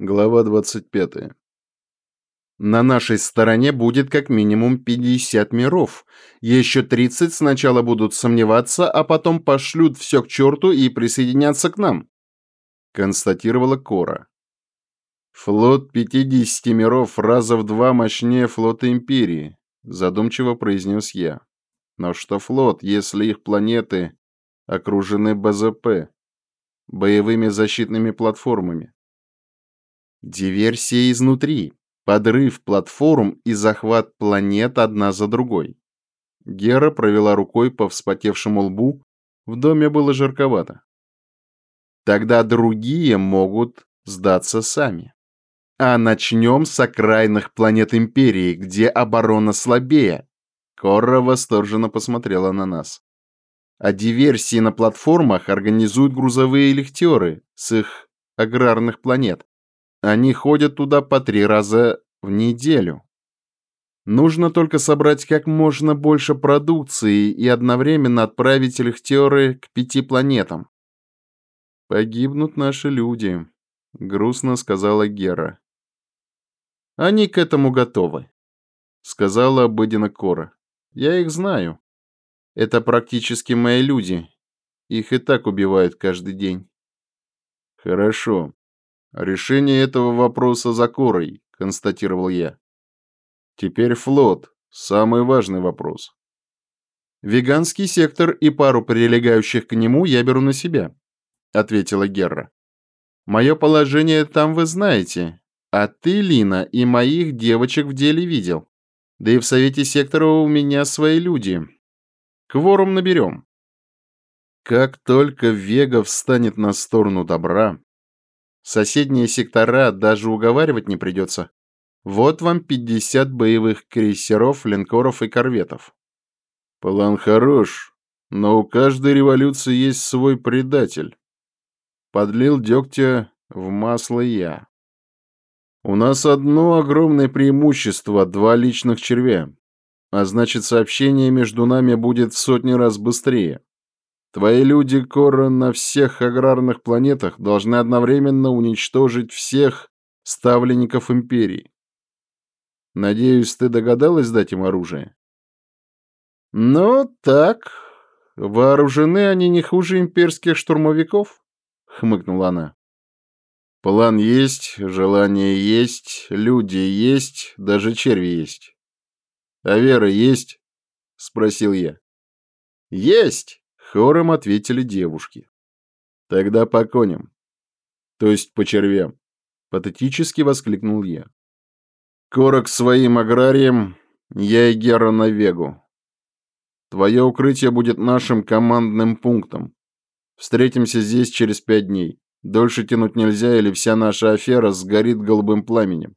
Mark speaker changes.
Speaker 1: Глава 25. На нашей стороне будет как минимум 50 миров. Еще 30 сначала будут сомневаться, а потом пошлют все к черту и присоединятся к нам. Констатировала Кора. Флот 50 миров раза в два мощнее флота Империи, задумчиво произнес я. Но что флот, если их планеты окружены БЗП, боевыми защитными платформами? Диверсия изнутри, подрыв платформ и захват планет одна за другой. Гера провела рукой по вспотевшему лбу, в доме было жарковато. Тогда другие могут сдаться сами. А начнем с окраинных планет Империи, где оборона слабее. Корра восторженно посмотрела на нас. А диверсии на платформах организуют грузовые лихтеры с их аграрных планет. Они ходят туда по три раза в неделю. Нужно только собрать как можно больше продукции и одновременно отправить лихтеры к пяти планетам. «Погибнут наши люди», — грустно сказала Гера. «Они к этому готовы», — сказала обыденно Кора. «Я их знаю. Это практически мои люди. Их и так убивают каждый день». «Хорошо», «Решение этого вопроса за Корой», — констатировал я. «Теперь флот. Самый важный вопрос». «Веганский сектор и пару прилегающих к нему я беру на себя», — ответила Герра. «Мое положение там вы знаете, а ты, Лина, и моих девочек в деле видел. Да и в совете сектора у меня свои люди. Кворум наберем». Как только Вега встанет на сторону добра, Соседние сектора даже уговаривать не придется. Вот вам 50 боевых крейсеров, линкоров и корветов. План хорош, но у каждой революции есть свой предатель. Подлил дегтя в масло я. У нас одно огромное преимущество – два личных червя. А значит, сообщение между нами будет в сотни раз быстрее. Твои люди, Кора, на всех аграрных планетах должны одновременно уничтожить всех ставленников Империи. Надеюсь, ты догадалась дать им оружие? Ну, так. Вооружены они не хуже имперских штурмовиков, хмыкнула она. План есть, желание есть, люди есть, даже черви есть. А вера есть? Спросил я. Есть! Хором ответили девушки. Тогда по коням. То есть по червям. Патетически воскликнул я. Корок своим аграриям, я и Гера на Вегу. Твое укрытие будет нашим командным пунктом. Встретимся здесь через пять дней. Дольше тянуть нельзя, или вся наша афера сгорит голубым пламенем.